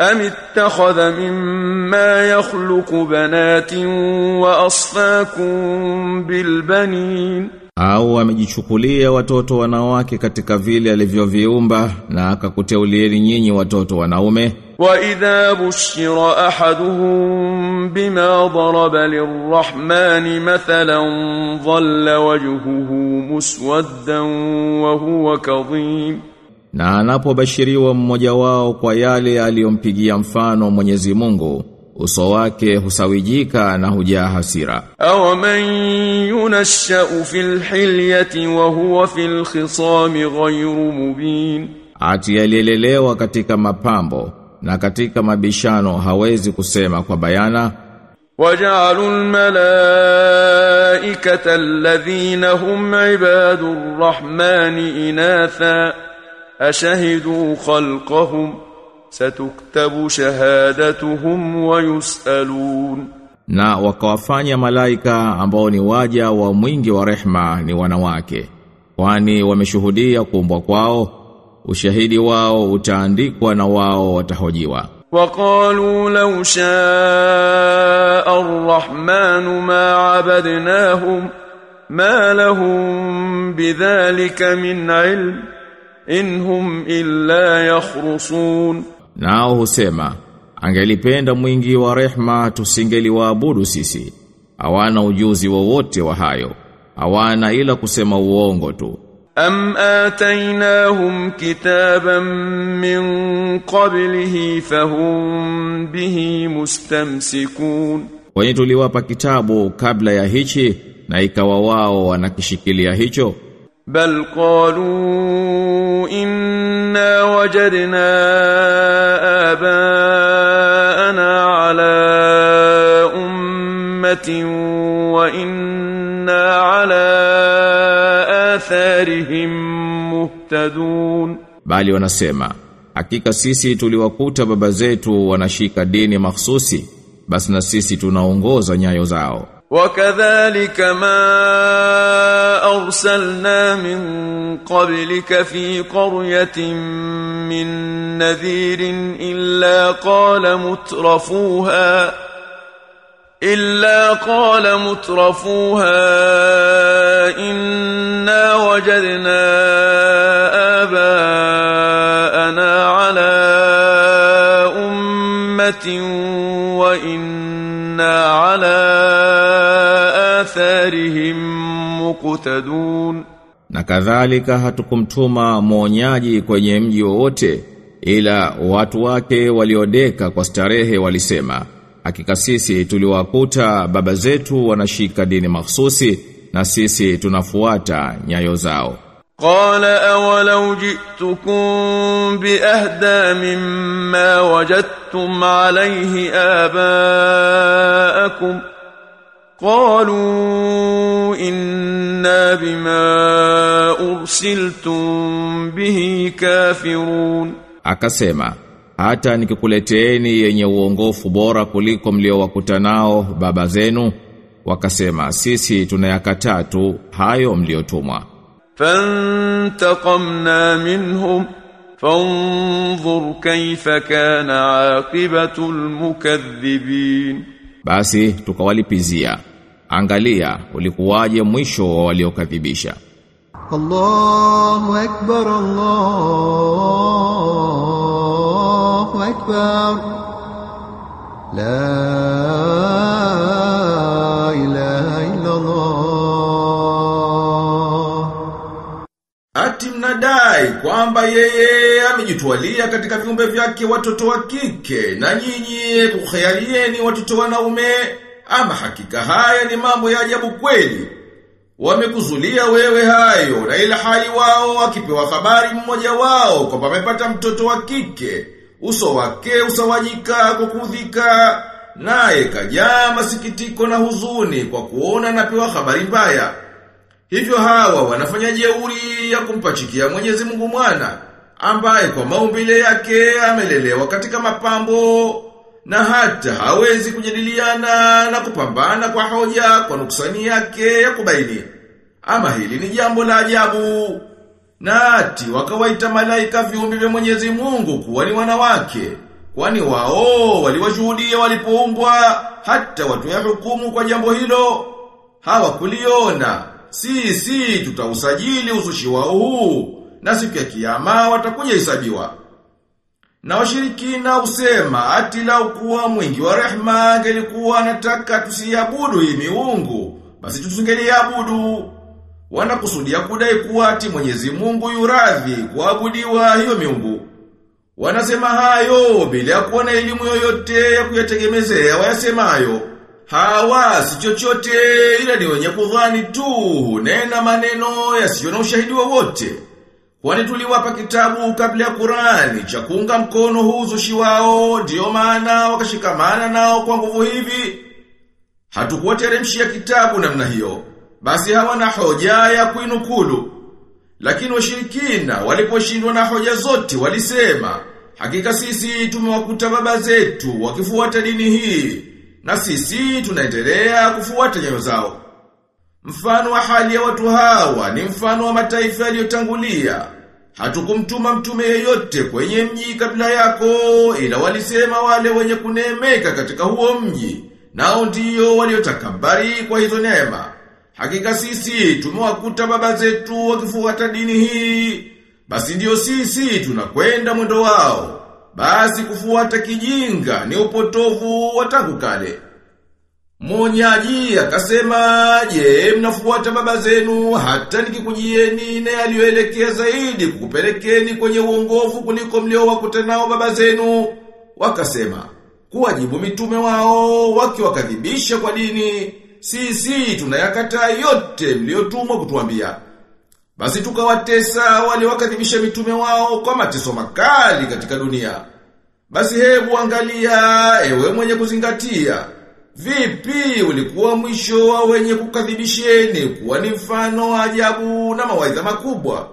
أم اتخذ مما يخلق بنات وأصفاكم بالبنين au amejichukulia watoto wanawake katika vile alivyoviumba na akakuteulieni nyinyi watoto wanaume وإذا بشر أحدهم بما ضرب للرحمن مثلا ظل وجهه مسودا وهو كظيم na anapobashiriwa mmoja wao kwa yale aliyompigia mfano Mwenyezi Mungu uso wake husawijika na hujaa hasira أومن ينشأ في الحلية وهو في الخصام غير مبين ati aliyelelewa katika mapambo na katika mabishano hawezi kusema kwa bayana وجعلوا الملائكة الذين هم عباد الرحمن إناثا أشهدوا خلقهم ستكتب شهادتهم ويسألون na wakawafanya malaika ambao ni waja wa mwingi wa rehma ni wanawake kwani wameshuhudia kuumbwa kwao ushahidi wao utaandikwa na wao watahojiwa وقالوا لو شاء الرحمن ما عبدناهم ما لهم بذلك من علم inhum illa yakhrusun. Nao husema angelipenda mwingi wa rehma tusingeliwaabudu sisi. Hawana ujuzi wowote wa, hayo. Hawana ila kusema uongo tu. Am atainahum kitaban min qablihi fahum bihi mustamsikun. Kwani tuliwapa kitabu kabla ya hichi na ikawa wao wanakishikilia hicho بل قالوا إنا وجدنا آباءنا على أمة وإنا على آثارهم مهتدون bali wanasema hakika sisi tuliwakuta baba zetu wanashika dini mahsusi basi na sisi tunaongoza nyayo zao وكذلك ما أرسلنا من قبلك في قرية من نذير إلا قال مترفوها إلا قال مترفوها إنا وجدنا آباءنا على أمة وإنا muqtadun na kadhalika hatukumtuma mwonyaji kwenye mji wowote ila watu wake waliodeka kwa starehe walisema hakika sisi tuliwakuta baba zetu wanashika dini mahsusi na sisi tunafuata nyayo zao. Qala awalau jitukum biahda mimma wajadtum alayhi abaakum. قالوا إنا بما أرسلتم به كافرون akasema hata nikikuleteeni yenye uongofu bora kuliko mliowakuta nao baba zenu wakasema sisi tunayakataa tu hayo mliotumwa فانتقمنا منهم فانظر كيف كان عاقبة المكذبين basi tukawalipizia. Angalia ulikuwaje mwisho wa waliokadhibisha. Allahu akbar Allahu akbar. La mnadai kwamba yeye amejitwalia katika viumbe vyake watoto wa kike na nyinyi kukhayalieni watoto wanaume ama hakika haya ni mambo ya ajabu kweli. Wamekuzulia wewe hayo na ila hali wao wakipewa habari mmoja wao kwamba amepata mtoto wa kike. Uso wake usawajika kwa kudhika naye kajaa masikitiko na huzuni kwa kuona anapewa habari mbaya Hivyo hawa wanafanya jeuri ya kumpachikia Mwenyezi Mungu mwana ambaye kwa maumbile yake amelelewa katika mapambo na hata hawezi kujadiliana na kupambana kwa hoja kwa nuksani yake ya kubaini. Ama hili ni jambo la ajabu. Na ati wakawaita malaika viumbe vya Mwenyezi Mungu kuwa ni wanawake Kwani wao waliwashuhudia walipoumbwa hata watu ya hukumu kwa jambo hilo. Hawakuliona. Sisi tutausajili uzushi wao huu na siku ya kiyama watakuja hesabiwa. Na washirikina usema ati lau kuwa mwingi wa rehma angelikuwa anataka tusiabudu hii miungu, basi tusingeliabudu. Wanakusudia kudai kuwa ati Mwenyezi Mungu yuradhi kuabudiwa hiyo miungu. Wanasema hayo bila kuwa na elimu yoyote ya kuyategemezea wayasemayo. Hawa si chochote ila ni wenye kudhani tu nena maneno yasiyo na ushahidi wowote. Kwani tuliwapa kitabu kabla ya Qur'ani cha kuunga mkono huzushi uzushi wao ndio maana wakashikamana nao kwa nguvu hivi. Hatukuwateremshia kitabu namna hiyo. Basi hawana hoja ya kuinukulu. Lakini washirikina waliposhindwa na hoja zote walisema, hakika sisi tumewakuta baba zetu wakifuata dini hii na sisi tunaendelea kufuata nyayo zao. Mfano wa hali ya watu hawa ni mfano wa mataifa yaliyotangulia. Hatukumtuma mtume yeyote kwenye mji kabla yako ila walisema wale wenye kunemeka katika huo mji. Nao ndiyo waliotakabari kwa hizo neema. Hakika sisi tumewakuta baba zetu wakifuata dini hii. Basi ndiyo sisi tunakwenda mwendo wao. Basi kufuata kijinga ni upotovu wa tangu kale. Monyaji akasema, je, mnafuata baba zenu hata nikikujieni na aliyoelekea zaidi kukupelekeni kwenye uongofu kuliko mliowakuta nao baba zenu. Wakasema, kuwajibu mitume wao wakiwakadhibisha kwa dini, sisi tunayakataa yote mliotumwa kutuambia. Basi tukawatesa wale wakadhibisha mitume wao kwa mateso makali katika dunia. Basi hebu angalia, ewe mwenye kuzingatia. Vipi ulikuwa mwisho wa wenye kukadhibisheni kuwa ni mfano ajabu na mawaidha makubwa?